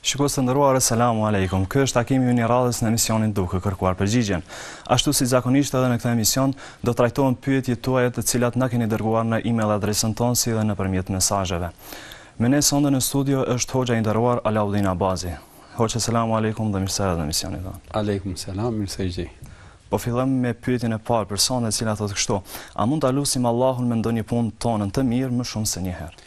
Shikues të nderuar, selamu alejkum. Ky është takimi ynë i radhës në emisionin Duke kërkuar përgjigjen. Ashtu si zakonisht edhe në këtë emision do të trajtohen pyetjet tuaja të cilat na keni dërguar në email adresën tonë si dhe nëpërmjet mesazheve. Me ne sonde në studio është hoxha i nderuar Alaudin Abazi. Hoxha selamu alejkum dhe mirëse erdhët në emisionin tonë. Alejkum selam, mirëse jeni. Po fillojmë me pyetjen e parë për sonde e cila thotë kështu: A mund ta lusim Allahun me ndonjë punë tonën të mirë më shumë se një herë?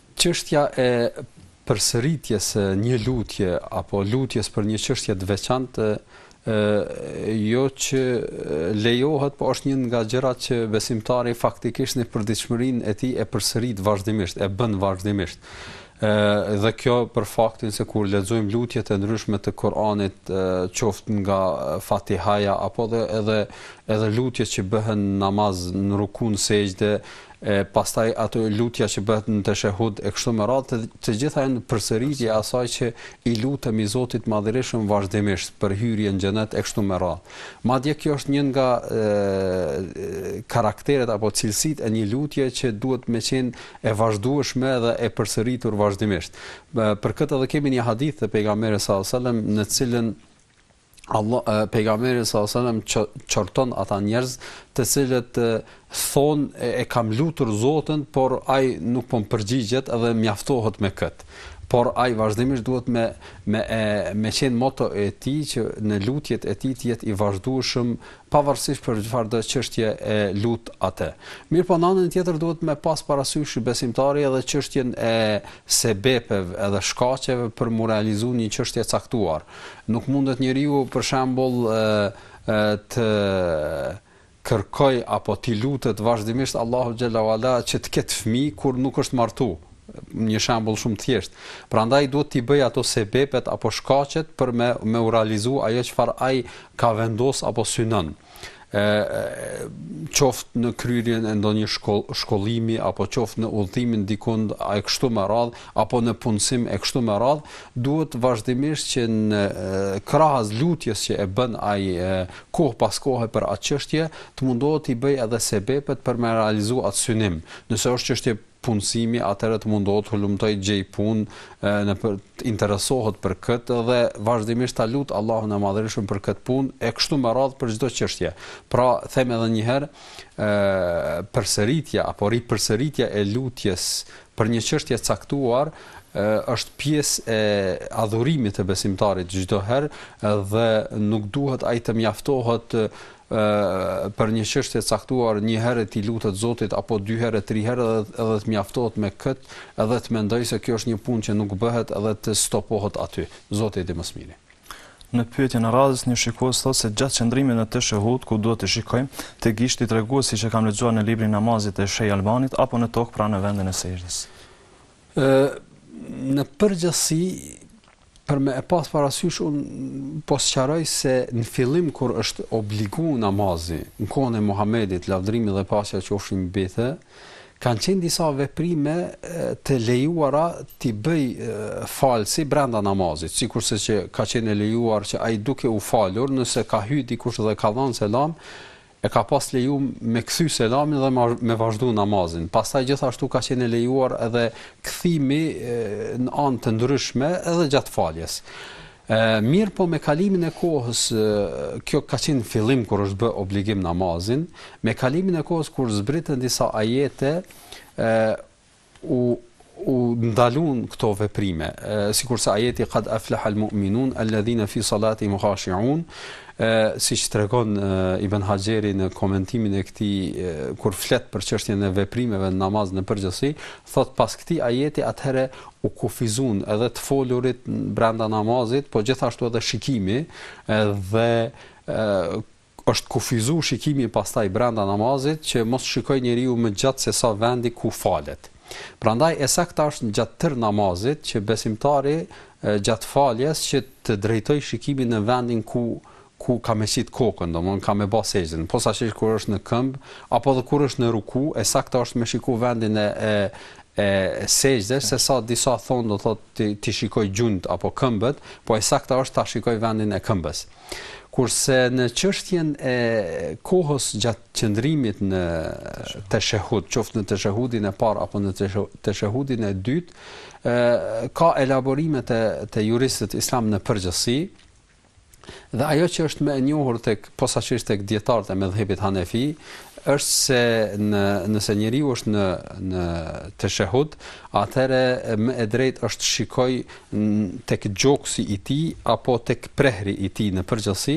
Çështja e përsëritjes së një lutje apo lutjes për një çështje të veçantë jo që lejohet, po është një nga gjërat që besimtari faktikisht në përditshmërinë e tij e përsërit vazhdimisht, e bën vazhdimisht. Ë dhe kjo për faktin se kur lexojmë lutjet e ndryshme të Kuranit, qoftë nga Fatihaja apo dhe edhe edhe lutjet që bëhen namaz në ruku në sexhde, e pastaj ato lutja që bëhet në teshehud e kështu me radhë, të gjitha janë përsëritje e asaj që i lutemi Zotit të Madhërishëm vazhdimisht për hyrjen në xhenet e kështu me radhë. Madje kjo është një nga e, karakteret apo cilësitë e një lutje që duhet me qenë e vazhdueshme dhe e përsëritur vazhdimisht. Për këtë edhe kemi një hadith të pejgamberit sallallahu alajhi wasallam në të cilën Allah pejgamberi sallallahu alajhi wasallam qorton ata njerëz të cilët thonë e, e kam lutur Zotin por ai nuk po më përgjigjet dhe mjaftohet me këtë por ai vazhdimisht duhet me me e, me qenë moto e tij që në lutjet e tij të jetë i vazhdueshëm pavarësisht për çfarëdo çështje e lut atë. Mirëpo në anën tjetër duhet me pas parasysh besimtari edhe çështjen e sebepeve edhe shkaqeve për m'u realizu një çështje e caktuar. Nuk mundet njeriu për shembull të kërkojë apo t'i lutet vazhdimisht Allahut xhele ue ala që të ketë fëmijë kur nuk është martu. një shembull shumë të thjeshtë. Prandaj duhet t'i bëjë ato sebepet apo shkaqet për me me u realizu ajo çfarë ai ka vendos apo synon. ë qoftë në kryerjen e ndonjë shkoll, shkollimi apo qoftë në udhëtimin dikund a e kështu me radhë apo në punësim e kështu me radhë, duhet vazhdimisht që në krahas lutjes që e bën ai kohë pas kohe për atë çështje, të mundohet t'i bëjë edhe sebepet për me e realizu atë synim. Nëse është çështje punësimi atëherë të mundohet të hulumtojë të gjejë punë në për të interesohet për këtë dhe vazhdimisht ta lut Allahun e Madhërishëm për këtë punë e kështu me radhë për çdo çështje. Pra them edhe një herë ë përsëritja apo ripërsëritja e lutjes për një çështje të caktuar është pjesë e adhurimit të besimtarit çdo herë dhe nuk duhet ai të mjaftohet për një çështje të caktuar një herë t'i lutet Zotit apo dy herë e tri herë edhe edhe të mjaftohet me kët edhe të mendoj se kjo është një punë që nuk bëhet edhe të stopohet aty Zoti di më së miri. Në pyetjen e radhës një shikues thotë se gjatë qëndrimit në teshehud ku duhet të shikojmë te gishti treguesi që kam lexuar në librin Namazit të Shejh Albanit apo në tokë pra në vendin e sexhdës. Ë në përgjithësi Për me e pas parasysh un po sqaroj se në fillim kur është obligu namazi në kohën e Muhamedit lavdërimi dhe paqja qofshin mbi të kanë qenë disa veprime të lejuara t'i bëj falsi brenda namazit, sikurse që ka qenë e lejuar që ai duke u falur nëse ka hy dikush dhe ka dhanë selam e ka pas leju me kthy selamin dhe me vazhdu namazin. Pastaj gjithashtu ka qenë e lejuar edhe kthimi në anë të ndryshme edhe gjatë faljes. E, mirëpo me kalimin e kohës, kjo ka qenë fillim kur është bë obligim namazin, me kalimin e kohës kur zbritën disa ajete, e, u u ndalun këto veprime, sikurse ajeti kad eflehal mu'minun, el-ledhine fi salatihim hashi'un, siç tregon Ibn Haxheri në komentimin e këtij kur flet për çështjen e veprimeve në namaz në përgjithësi, thot pas këtij ajeti atëherë u kufizun edhe të folurit brenda namazit, po gjithashtu edhe shikimi dhe Është kufizu shikimi pastaj brenda namazit që mos shikojë njeriu më gjatë se sa vendi ku falet. Prandaj e sakta është gjatë tërë namazit që besimtari gjatë faljes që ta drejtojë shikimin në vendin ku ku ka me qit kokën, domthonë ka me ba sexhdën, posaçisht kur është në këmbë, apo dhe kur është në ruku, e sakta është me shiku vendin e e e sexhdës, se sa disa thonë do thotë t'i shikoj gjunjt apo këmbët, po e sakta është ta shikoj vendin e këmbës. Kurse në çështjen e kohës gjatë qëndrimit në teshehud, qoftë në teshehudin e parë apo në teshehudin e dytë, ka elaborime te, te juristët islam në përgjithësi, dhe ajo që është më e njohur tek posaçisht tek dijetarët e medhhebit hanefi, është se në, nëse njeriu është në, në teshehud, atëherë më e drejt është shikoj tek gjoksi i tij apo tek prehri i tij në përgjithësi,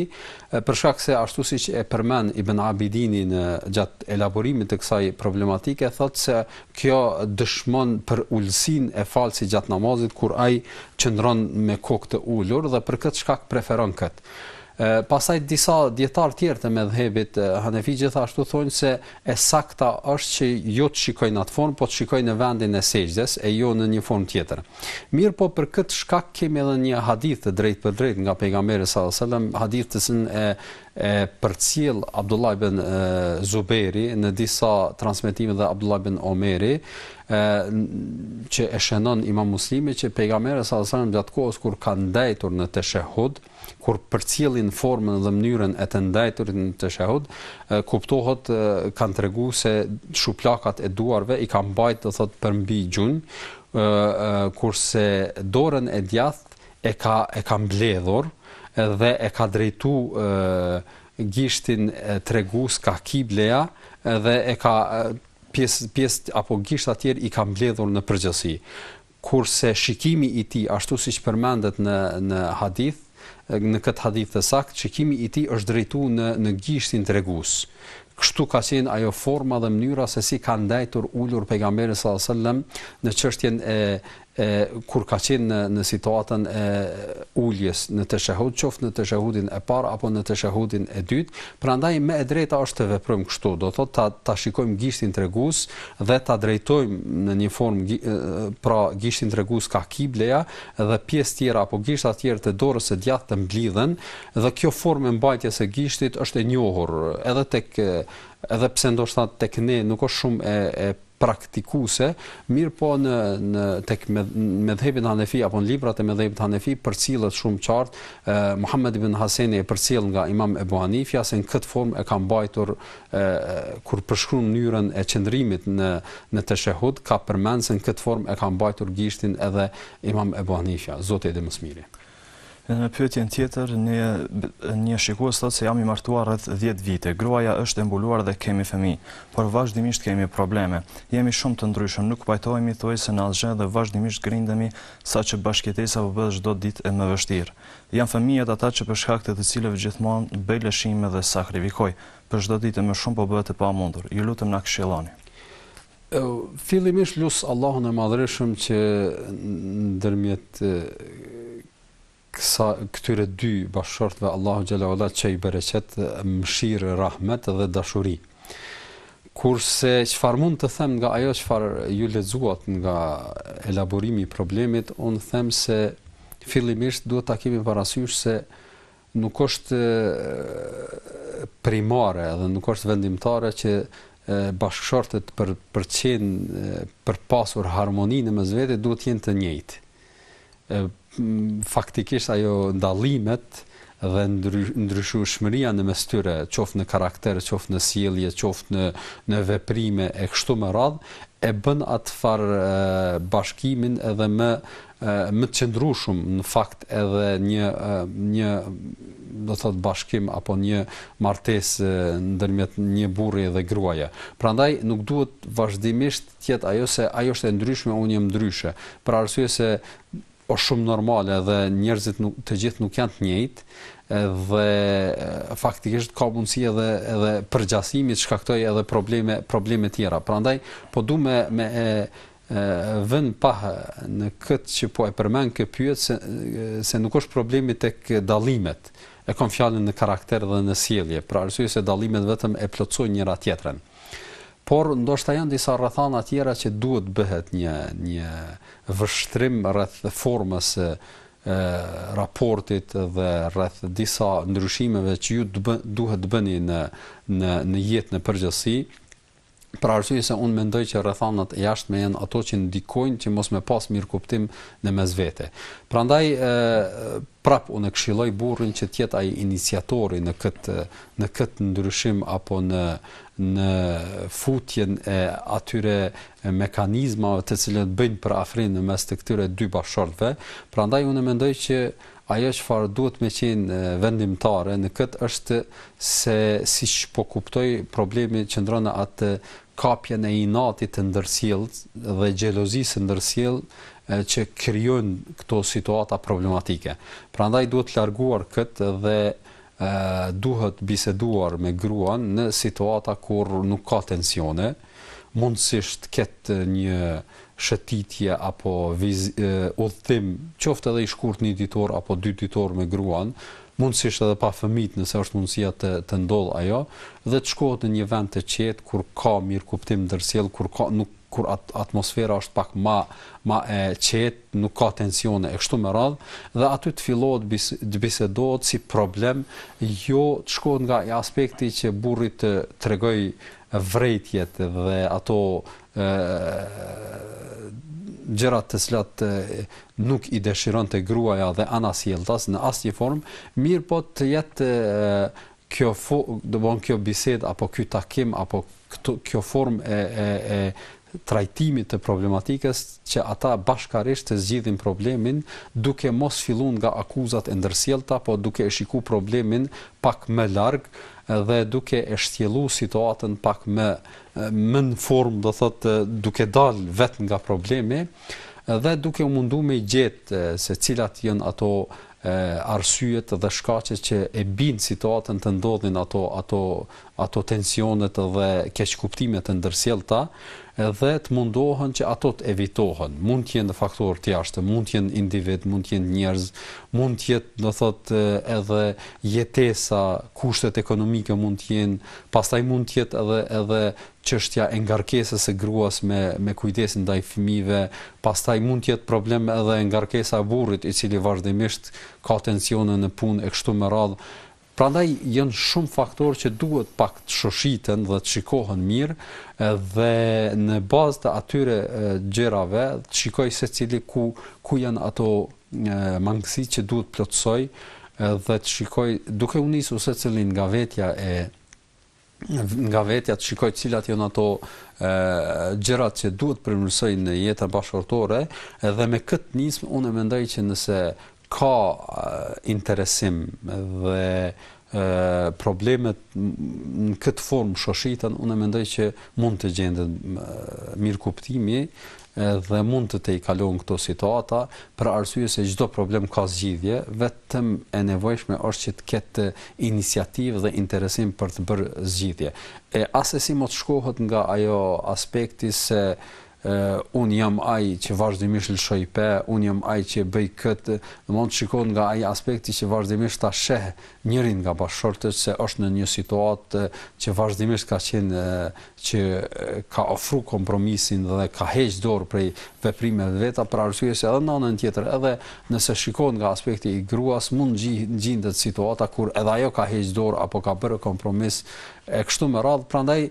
për shkak se ashtu siç e përmend Ibn Abidini në gjatë elaborimit të kësaj problematike thotë se kjo dëshmon për ulësinë e falësit gjatë namazit kur ai qëndron me kokë të ulur dhe për këtë shkak preferon këtë. Pastaj disa dijetar tjerë të medhhebit Hanefi gjithashtu thonë se E sakta është që jo të shikojë në atë formë, po të shikojë në vendin e sexhdes, e jo në një formë tjetër. Mirëpo për këtë shkak kemi edhe një hadith të drejtpërdrejtë nga Pejgamberi sallallahu alajhi wasallam, hadith të cilin e e përcjell Abdullah ibn Zubejri në disa transmetime dhe Abdullah ibn Omeri, e, që e shënon Imam Muslimi që Pejgamberi sallallahu alajhi wasallam gjatë kohës kur ka ndejtur në teshehud, Kur përcjellin formën dhe mënyrën e të ndejturit në teshehhud, kuptohet kanë tregu se shuplakat e duarve i ka mbajt do thotë përmbi gjunjë, kurse dorën e djathtë e ka e ka mbledhur dhe e ka drejtu gishtin tregues ka kibleja dhe e ka pjesë pjesë apo gishtat tjerë i ka mbledhur në përgjithësi. Kurse shikimi i tij, ashtu siç përmendet në në hadith, në këtë hadith të saktë, shikimi i tij është drejtu në në gishtin tregues. Kështu ka qenë ajo forma dhe mënyra se si ka ndejtur ulur pejgamberi sallallahu alajhi wasallam në çështjen e e kur ka qenë në në situatën e uljes në teshehud, qoftë në teshehudin e parë apo në teshehudin e dytë, prandaj më e drejta është të veprojmë kështu, do thotë ta ta shikojmë gishtin tregues, dhe ta drejtojmë në një formë pra gishtin tregues ka kibleja dhe pjesë tjera apo gishta tjerë të dorës së djathtë të mblidhen dhe kjo formë e mbajtjes së gishtit është e njohur edhe tek edhe pse ndoshta tek ne nuk është shumë e, e praktikuese, mirëpo në në tek me, medhhebin Hanefi apo në librat e medhhebit Hanefi përcillet shumë qartë Muhammed ibn Haseni e përcjell nga Imam Ebu Hanifja se në këtë formë e ka mbajtur kur përshkruan mënyrën e qëndrimit në në teshehhud ka përmend se në këtë formë e ka mbajtur gishtin edhe Imam Ebu Hanifja, Zoti e di më së miri. Në pyetjen tjetër, një një shikues thotë se jam i martuar rreth dhjetë vite, gruaja është e mbuluar dhe kemi fëmijë, por vazhdimisht kemi probleme. Jemi shumë të ndryshëm, nuk pajtohemi thuajse në asgjë dhe vazhdimisht grindemi saqë bashkëjetesa po bëhet çdo ditë e më vështirë. Janë fëmijët ata që për shkak të të cilëve gjithmonë bëj lëshime dhe sakrifikoj. Por çdo ditë e më shumë po bëhet e pamundur. Ju lutem na këshilloni. Fillimisht lus Allahun e Madhërishëm që ndërmjet kësa këtyre dy bashkëshortëve Allahu xhelle ue ala t'qesë bereqet mëshirë, rahmet dhe dashuri. Kurse çfarë mund të them nga ajo çfarë ju lexuat nga elaborimi i problemit, unë them se fillimisht duhet ta kemi parasysh se Nuk është primare dhe nuk është vendimtare që bashkëshortet për për të qenë për të pasur harmoni në mes vete duhet të jenë të njëjtë. Faktikisht ajo dallimet dhe ndryshueshmëria në mes tyre, qoftë në karakter, qoftë në sjellje, qoftë në në veprime e kështu me radhë, e bën atë farë bashkimin edhe më më të qëndrueshëm në fakt edhe një një do thot bashkim apo një martesë ndërmjet një burri dhe gruaje. Prandaj nuk duhet vazhdimisht të jetë ajo se ajo është e ndryshme, unë jam ndryshe, për arsye se është shumë normale dhe njerëzit nuk të gjithë nuk janë të njëjtë dhe faktikisht ka mundësi edhe edhe përgjasimi të shkaktojë edhe probleme probleme të tjera. Prandaj po du me me vën në pah në këtë që po e përmend ky pyetës se se nuk është problemi tek dallimet e kam fjalën në karakter dhe në sjellje për arsye se dallimet vetëm e plotësojnë njëra tjetrën por ndoshta janë disa rrethana tjera që duhet të bëhet një një vështrim rreth formës së raportit dhe rreth disa ndryshimeve që ju duhet të bëni në në në jetë në përgjithësi për arsye se unë mendoj që rrethanat e jashtme janë ato që ndikojnë që mos me pas mirëkuptim në mes vete. Prandaj ë prap unë këshilloj burrin që të jetë ai iniciatori në këtë në këtë ndryshim apo në në futjen e atyre mekanizmave të cilët bëjnë për afrinë në mes të këtyre dy bashkëshortëve. Prandaj unë mendoj që Ajo çfarë duhet me qenë vendimtare në këtë është se siç po kuptoj problemi qëndron në atë kapjen e inatit të ndërsjellë dhe xhelozisë së ndërsjellë që krijojnë këto situata problematike. Prandaj duhet të larguar këtë dhe duhet biseduar me gruan në situata kur nuk ka tensione, mundësisht të ketë një shëtitje apo udhëtim, qoftë edhe i shkurtë një ditor apo dy ditor me gruan, mundësisht edhe pa fëmijët nëse është mundësia të të ndodhë ajo dhe të shkohet në një vend të qetë kur ka mirëkuptim ndërsjellë, kur ka nuk kur at atmosfera është pak ma ma e qetë, nuk ka tensione e kështu me radhë dhe aty të fillohet bis, të bisedohet si problem, jo të shkohet nga aspekti që burri të tregojë vërejtjet dhe ato gjërat të cilat nuk i dëshiron te gruaja dhe anasjelltas në asnjë formë, mirëpo të jetë kjo domethënë kjo bisedë apo ky takim apo kjo formë e e e trajtimit të problematikës që ata bashkarisht ta zgjidhin problemin duke mos fillu nga akuzat e ndërsjellta po duke e shiku problemin pak më larg dhe duke e shtjellu situatën pak më më në formë do thot duke dal vet nga problemi dhe duke u mundu me gjet se cilat janë ato arsyet dhe shkaqet që e bijnë situatën të ndodhin ato ato ato tensionet dhe keqkuptimet e ndërsjellta dhe të mundohen që ato të evitohen. Mund të jenë faktorë të jashtëm, mund të jenë individ, mund të jenë njerëz, mund të jetë, do thotë, edhe jetesa, kushtet ekonomike mund të jenë, pastaj mund të jetë edhe edhe çështja e ngarkesës së gruas me me kujdesin ndaj fëmijëve, pastaj mund të jetë problem edhe ngarkesa e burrit i cili vazhdimisht ka tensione në punë e kështu me radhë, Prandaj janë shumë faktorë që duhet pak të shoshiten dhe të shikohen mirë dhe në bazë të atyre gjërave të shikoj secili ku ku janë ato mangësi që duhet plotësoj dhe të shikoj duke u nisur secili nga vetja e nga vetja të shikoj cilat janë ato gjërat që duhet përmirësoj në jetën bashkëshortore dhe me këtë nismë unë mendoj që nëse ka interesim dhe problemet në këtë formë shoshiten, unë mendoj që mund të gjendet mirëkuptimi Dhe mund të tejkalohen këto situata, për arsye se çdo problem ka zgjidhje, vetëm e nevojshme është që të ketë iniciativë dhe interesim për të bërë zgjidhje. E assesi mos të shkohet nga ajo aspekti se unë jam ai që vazhdimisht lëshoj pe, unë jam ai që bëj këtë, mos të shikohet nga ai aspekti që vazhdimisht ta sheh njëri nga bashkëshortët se është në një situatë që vazhdimisht ka qenë që ka ofru kompromisin dhe ka heq dorë prej veprimeve të veta për arsye se edhe në anën tjetër edhe nëse shikohet nga aspekti i gruas mund gjindet situata kur edhe ajo ka heq dorë apo ka bërë kompromis e kështu me radhë prandaj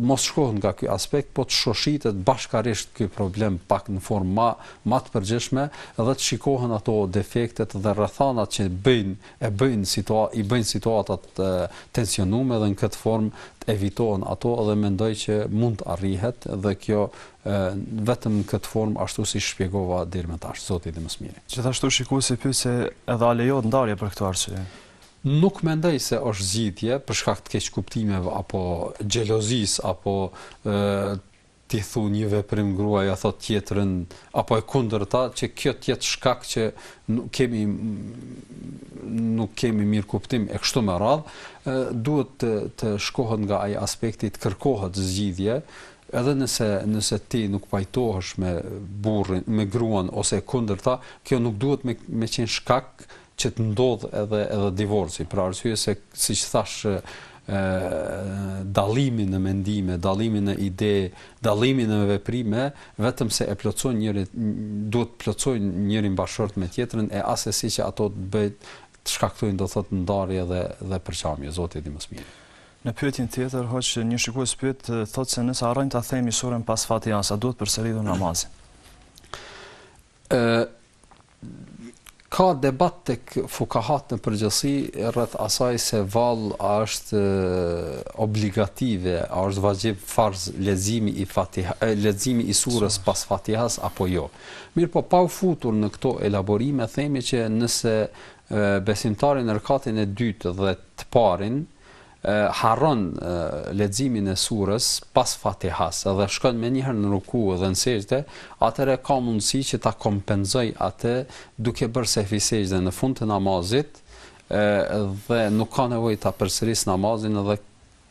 mos shkohet nga ky aspekt po të shoshitet bashkarisht ky problem pak në formë më më të përgjithshme dhe të shikohen ato defektet dhe rrethanat që bëjnë e bëjnë situa i bëjnë situatat e tensionume dhe në këtë formë të evitohen ato dhe mendoj që mund të arrihet dhe kjo e, vetëm në këtë formë ashtu si shpjegova deri më tash Zoti e di më së miri. Gjithashtu shikuesi pyet se edhe a lejohet ndarje për këtë arsye. Nuk mendoj se është zgjidhje për shkak të keqkuptimeve apo xhelozisë apo e, ti thua një veprim gruaja thotë tjetrën apo e kundërta që kjo të jetë shkak që nuk kemi nuk kemi mirëkuptim e kështu me radhë, duhet të të shkohet nga ai aspekti të kërkohet zgjidhje, edhe nëse nëse ti nuk pajtohesh me burrin, me gruan ose e kundërta, kjo nuk duhet me me qenë shkak që të ndodhë edhe edhe divorci, për arsye se siç thashë ë dallimi në mendime, dallimi në ide, dallimi në veprime, vetëm se e plotësojnë njëri duhet të plotësojnë njëri bashkëshort me tjetrën e asesi që ato të bëjnë të shkaktojnë do thotë ndarje dhe dhe përçamje, Zoti e di më së miri. Në pyetjen tjetër, hoxhë një shikues pyet thotë se nëse harrojmë ta themi surën pas Fatihas, a duhet përsëritur namazi? ka debat tek fukahat në përgjithësi rreth asaj se vallë a është obligative, a është vaxhib farz leximi i Fatihas, leximi i surës pas Fatihas apo jo. Mirëpo pa u futur në këto elaborime themi që nëse besimtari në rekatin e dytë dhe të parin harron leximin e surës pas Fatihas dhe shkon menjëherë në ruku dhe në sexhde, atëherë ka mundësi që ta kompenzojë atë duke bërë sehvi sexhde në fund të namazit dhe nuk ka nevojë ta përsërisë namazin dhe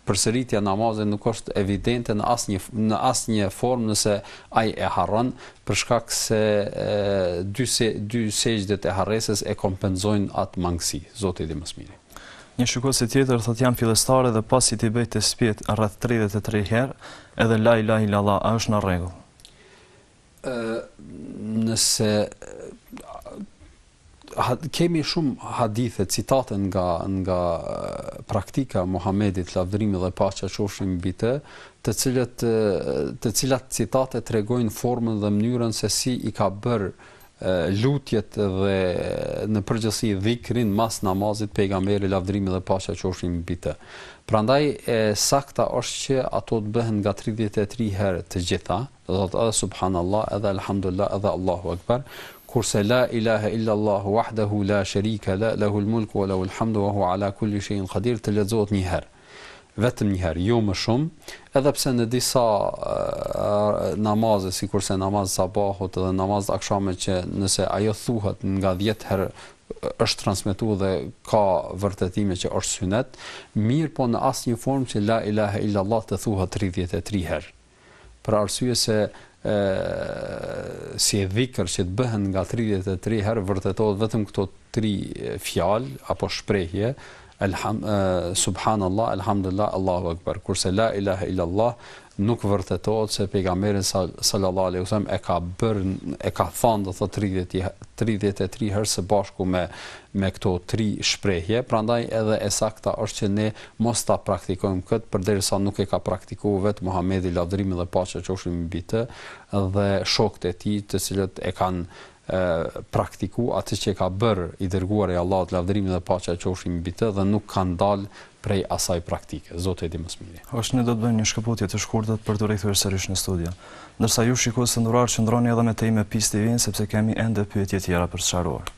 përsëritja e namazit nuk është evidente në asnjë në asnjë formë nëse ai e harron për shkak se dy se dy sexhdet e harresës e kompenzojnë atë mangësi. Zoti e di më së miri. Një shikuese tjetër thotë jam fillestare dhe pasi t'i bëj tesbihët rreth tridhjetë e tre herë edhe la ilahe illallah a është në rregull? Ë nëse kemi shumë hadithe, citate nga nga praktika e Muhamedit lavdërimi dhe paqja qofshin mbi të, të cilët të cilat citate tregojnë formën dhe mënyrën se si i ka bërë lutjet dhe në përgjithësi dhikrin mas namazit pejgamberi lavdrimi dhe paqja qofshin mbi të. Prandaj e sakta është që ato të bëhen nga 33 herë të gjitha, do thotë edhe subhanallah edhe elhamdulillah edhe Allahu akbar, kurse la ilaha illa allah wahdahu la sharika lah lahul mulku wa lahul hamdu wa huwa ala kulli shay'in qadir të lexohet një herë. vetëm një herë, jo më shumë, edhe pse në disa namaze, sikurse namazi i sabahut dhe namazi i akshamit që nëse ajo thuhet nga 10 herë është transmetuar dhe ka vërtetime që është synet, mirëpo në asnjë formë që la ilaha illallah të thuhet 33 herë. për arsye se si e dhikër që të bëhen nga 33 herë vërtetohet vetëm këto tri fjalë apo shprehje elham subhanallah elhamdulillah allahu akbar kurse la ilaha illa allah nuk vërtetohet se pejgamberi sallallahu alaihi wasallam e ka bër e ka thënë do thotë 33 herë së bashku me me këto tri shprehje prandaj edhe e sakta është që ne Mos ta praktikojmë këtë përderisa nuk e ka praktikuar vetë Muhamedi lavdërimi dhe paqja qofshin mbi të dhe shokët e tij të cilët e kanë praktikuar atë që ka bërë i dërguari i Allahut lavdërimi dhe paqja qofshin mbi të dhe nuk kanë dalë prej asaj praktike. Zoti e di më së miri. Hoxhë ne do të bëjmë një shkëputje të shkurtët për t'u rikthyer sërish në studio. Ndërsa ju shikues të nderuar qëndroni edhe më tej me Peace TV-n sepse kemi ende pyetje tjera për të sqaruar.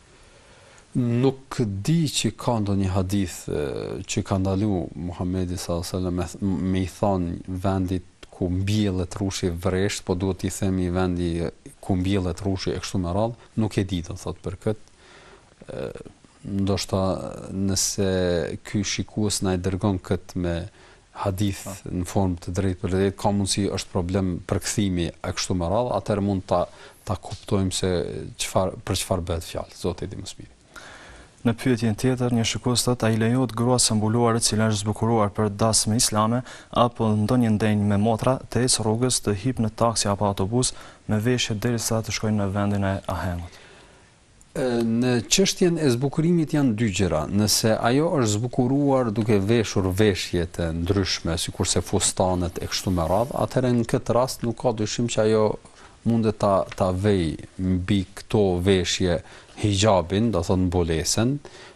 Nuk di që ka ndonjë hadith që ka ndalu Muhamedi sallallahu alejhi ve sellem me i thanë vendit ku mbjellet rrushi vresht, po duhet t'i themi vendi ku mbjellet rrushi e kështu me radhë, nuk e di do të thotë për këtë. Ndoshta nëse ky shikues na e dërgon këtë me hadith në formë të drejtpërdrejtë, ka mundësi është problem përkthimi e kështu me radhë, atëherë mund ta ta kuptojmë se çfarë për çfarë bëhet fjalë, Zoti e di më së miri. Në pyetjen tjetër, një shikues thotë, a i lejohet gruas së mbuluar e cila është zbukuruar për dasmë islame apo ndonjë ndenjë me motra të ecë rrugës, të hip në taksi apo autobus me veshje derisa të shkojnë në vendin e ahengut? Në çështjen e zbukurimit janë dy gjëra, nëse ajo është zbukuruar duke veshur veshje të ndryshme, sikurse fustanet e kështu me radhë, atëherë në këtë rast nuk ka dyshim që ajo mundet ta ta vejë mbi këto veshje hixhabin, domethënë mbulesën,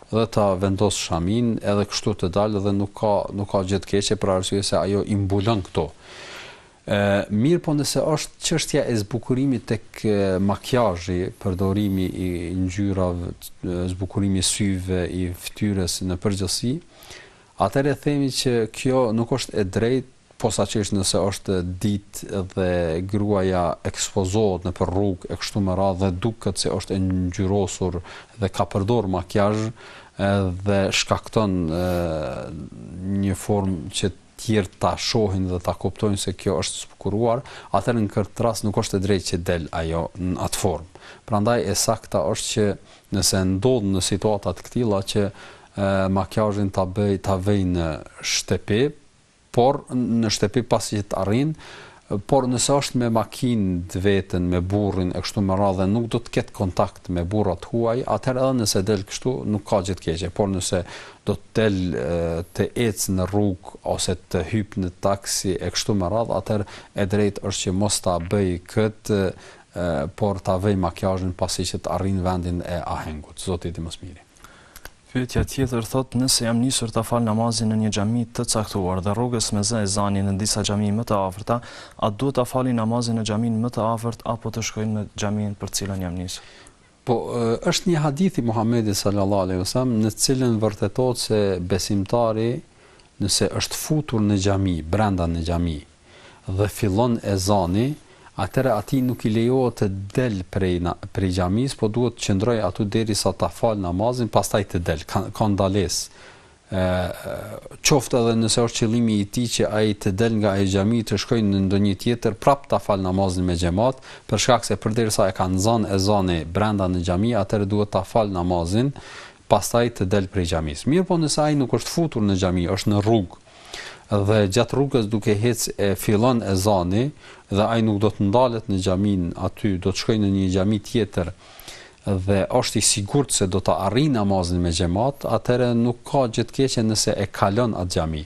dhe ta vendos shaminë edhe kështu të dalë dhe nuk ka nuk ka gjë të keqe për arsye se ajo i mbulon këto. Mirëpo nëse është çështja e zbukurimit tek makjazhi, përdorimi i ngjyrave, zbukurimi i syve, i fytyrës në përgjithësi, atëherë themi që kjo nuk është e drejtë posaçërisht nëse është ditë dhe gruaja ekspozohet nëpër rrugë e kështu me radhë dhe duket se është e ngjyrosur dhe ka përdor makjazh dhe shkakton një formë që tjerë ta shohin dhe ta kuptojnë se kjo është zbukuruar, atëherë në këtë rast nuk është e drejtë që del ajo në atë formë. Prandaj e sakta është që nëse ndodh në situata të këtilla që makiazhin ta bëj ta vëj në shtëpi, por në shtëpi pasi që të arrijnë Por nëse është me makinë të veten, me burrin e kështu me radhë dhe nuk do të ketë kontakt me burra të huaj, atëherë edhe nëse del kështu nuk ka gjë të keqe, por nëse do të del të ecë në rrugë ose të hyp në taksi e kështu me radhë, atëherë e drejtë është që mos ta bëjë këtë, por ta vëjë makiazhin pasi që të arrijnë vendin e ahengut. Zoti e di më së miri. Pyetja tjetër thotë, nëse jam nisur ta fal namazin në një xhami të caktuar dhe rrugës me zë ezani në disa xhami më të afërta, a duhet ta fal namazin në xhaminë më të afërt apo të shkoj në xhaminë për të cilën jam nisur? Po, është një hadith i Muhamedit sallallahu alejhi ve sellem në të cilën vërtetohet se besimtari nëse është futur në xhami, brenda në xhami, dhe fillon ezani, atëherë atij nuk i lejohet të del prej prej xhamisë, po duhet të qëndrojë aty derisa ta falë namazin, pastaj të del, ka ka ndalesë, e, qoftë edhe nëse është qëllimi i tij që ai të del nga ajo xhami të shkojë në ndonjë tjetër prapë ta falë namazin me xhemat, për shkak se përderisa e ka nxanë ezani brenda në xhami, atëherë duhet ta falë namazin, pastaj të del prej xhamisë. Mirëpo nëse ai nuk është futur në xhami, është në rrugë, Dhe gjatë rrugës duke hec e fillon ezani dhe ai nuk do të ndalet në xhamin aty, do të shkojë në një xhami tjetër dhe është i sigurt se do ta arrijë namazin me xhemat, atëherë nuk ka gjë të keqe nëse e kalon atë xhami.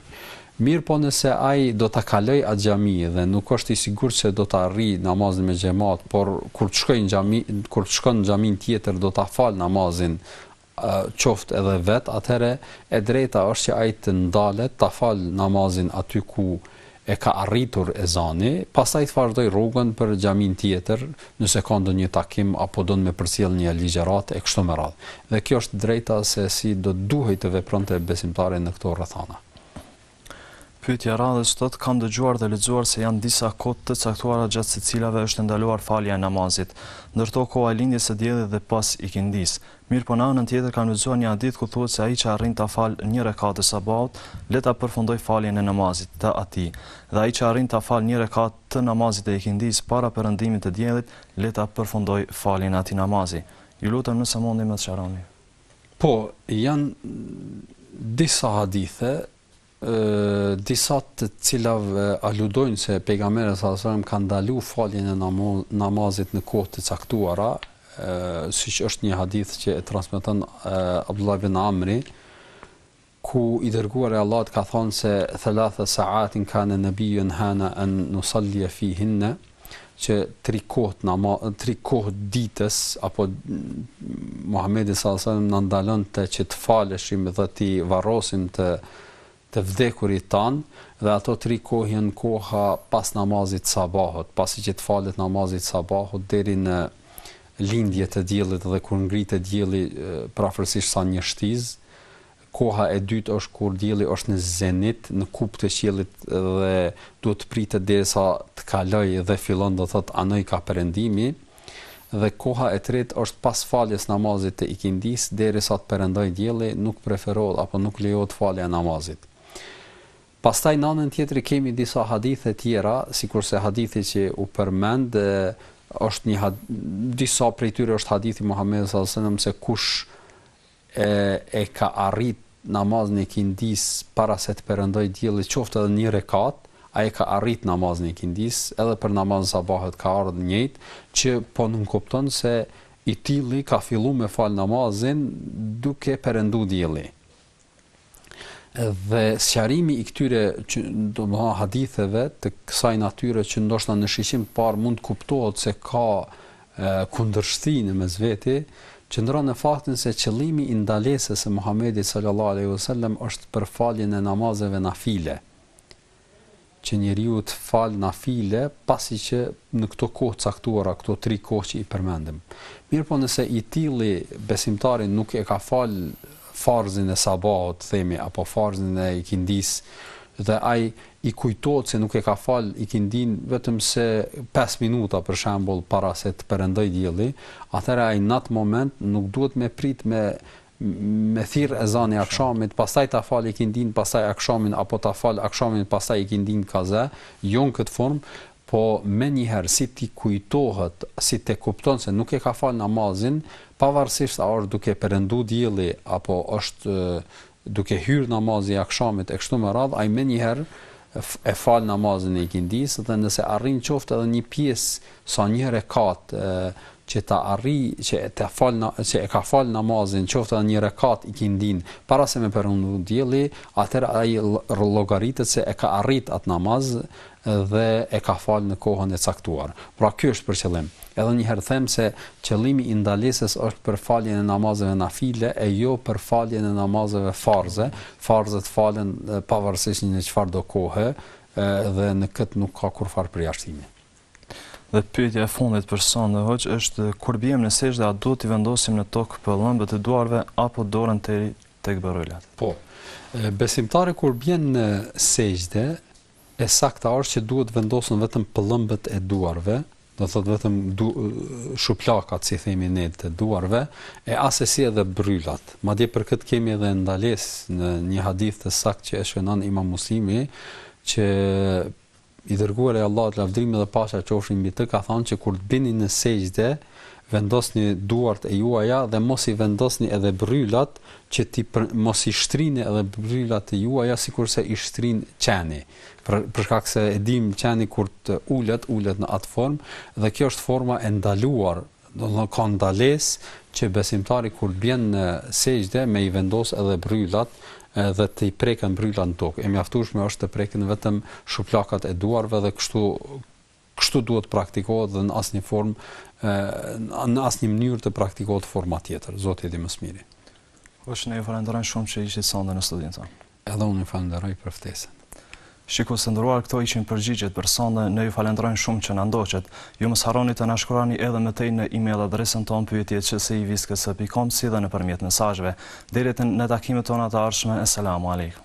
Mirëpo nëse ai do ta kaloj atë xhami dhe nuk është i sigurt se do ta arrijë namazin me xhemat, por kur të shkojë në xhami, kur të shkon në xhamin tjetër do ta fal namazin qoftë edhe vetë, atëherë e drejta është që ai të ndalet, ta falë namazin aty ku e ka arritur ezani, pastaj të vazhdojë rrugën për xhaminë tjetër, nëse ka ndonjë takim apo don me përcjellë një ligjëratë e kështu me radhë. Dhe kjo është drejta se si do të duhej të vepronte besimtari në këto rrethana. Pyetja e radhës thotë, kam dëgjuar dhe lexuar se janë disa kohë të caktuara gjatë së cilave është e ndaluar falja e namazit, ndër to koha e lindjes së diellit dhe pas ikindisë. Mirëpo në anën tjetër kam lexuar një hadith ku thuhet se ai që arrin ta falë një rekat të sabahut, le ta përfundojë faljen e namazit të atij, dhe ai që arrin ta falë një rekat të namazit të ikindisë para perëndimit të diellit, le ta përfundojë faljen e atij namazi. Ju lutem nëse mund të më sqaroni. Po, janë disa hadithe, disa të cilave aludojnë se pejgamberi sallallahu alajhi wasallam ka ndalu faljen e namazit në kohë të caktuara, siç është një hadith që e transmeton Abdullah ibn Amri, ku i Dërguari i Allahut ka thënë se thalatha sa'atin kana nabiyyu yanhana an nusalliya fihinna, që tri kohët, domethënë tri kohët ditës apo Muhamedi sallallahu alaihi wasallam na ndalonte që të faleshim dhe të varrosim të vdekurit tanë dhe ato tri kohë janë koha pas namazit sabahut, pasi që të falet namazi i sabahut deri në lindje të diellit dhe kur ngritet dielli prafërsisht sa një shtizë, Koha e dytë është kur dielli është në zenit, në kupë të qiellit dhe duhet të pritet derisa të kalojë dhe fillon, do të thotë, anoj ka perëndimi. Dhe koha e tretë është pas faljes së namazit të ikindisë derisa të perëndojë dielli, nuk preferohet apo nuk lejohet falja e namazit. Pastaj në anën tjetër kemi disa hadithe të tjera, sikurse hadithi që u përmend është një disa prej tyre është hadithi i Muhamedit sallallahu alajhi wasallam se kush e e ka arrit namazin e ikindisë para se të perëndoj dielli qoftë edhe një rekat ai e ka arrit namazin e ikindisë edhe për namazin e sabahut ka ardhë njëjtë që po nënkupton se i tilli ka fillu me fal namazin duke perëndu dielli. Dhe sqarimi i këtyre do të thotë haditheve të kësaj natyre që ndoshta në shiqim të parë mund të kuptohet se ka kundërshti në mes veti, qëndron në faktin se qëllimi i ndalesës së Muhamedit sallallahu alaihi wasallam është për faljen e namazeve nafile. që njeriu të falë nafile pasi që në këto kohë të caktuara, këto tri kohë që i përmendëm. Mirëpo nëse i tilli besimtari nuk e ka falë farzin e sabahut, themi, apo farzin e ikindisë, dhe ai i kujtohet se nuk e ka falë ikindinë vetëm se 5 minuta për shembull para se të perëndojë dielli, atëherë ai në atë moment nuk duhet me prit me me thirr ezani i akshamit pastaj ta fal ikindinë pastaj akshamin apo ta fal akshamin pastaj ikindinë kaza jo në këtë formë po menjëherë si t'i kujtohet si ta kupton se nuk e ka fal namazin pavarësisht a është duke perëndu dielli apo është duke hyrë namazi i akshamit e kështu me radhë ai menjëherë e fal namazin e ikindisë dhe nëse arrin qoftë edhe një pjesë sa një rekat që ta arri që ta fal që e ka fal namazin qoftë edhe një rekat ikindinë para se me perundu dielli atëherë ai llogaritet se e ka arrit atë namaz dhe e ka fal në kohën e caktuar pra ky është për qëllim edhe një herë them se qëllimi i ndalesës është për faljen e namazeve nafile e jo për faljen e namazeve farze Farzet falen pavarësisht në çfarëdo kohe dhe në këtë nuk ka kurrfarë përjashtimi. Dhe pyetja e fundit për sonte hoxhë është kur biem në sexhde a duhet t'i vendosim në tokë pëllëmbët e duarve apo dorën deri tek bërrylat? Po. Besimtari kur bjen në sexhde E sakta është që duhet të vendosen vetëm pëllëmbët e duarve, do të thotë vetëm du, shuplakat, si themi ne, të duarve, e asesi edhe brylat. Madje për këtë kemi edhe ndalesë në një hadith të saktë që e shënon Imam Muslimi, që i dërguari i Allahut lavdrimi dhe paqja qofshin mbi të ka thënë që kur të bini në sexhde vendosni duart e juaja dhe mos i vendosni edhe brylat që të mos i shtrini edhe brylat e juaja sikurse i shtrin qeni për për shkak se e dim qeni kur të ulet ulet në atë formë dhe kjo është forma e ndaluar do të thotë ka ndalesë që besimtari kur bjen në sexhde me i vendos edhe brylat dhe t'i preken brylat në tokë. E mjaftueshme është të preken vetëm shuplakat e duarve dhe kështu Kështu duhet të praktikohet dhe në asnjë formë, në asnjë mënyrë të praktikohet forma tjetër. Zoti e di më së miri. Hoxhë, ne ju falenderojmë shumë që ishit sonde në studion tonë. Edhe unë ju falenderoj për ftesën. Shikues të nderuar, këto ishin përgjigjet për sonde. Ne ju falenderojmë shumë që na ndoqët. Ju mos harroni të na shkruani edhe më tej në email adresën tonë pyetje@seiviskc.com si dhe nëpërmjet mesazheve. Deri në takimet tona të ardhshme, esselamu alejkum.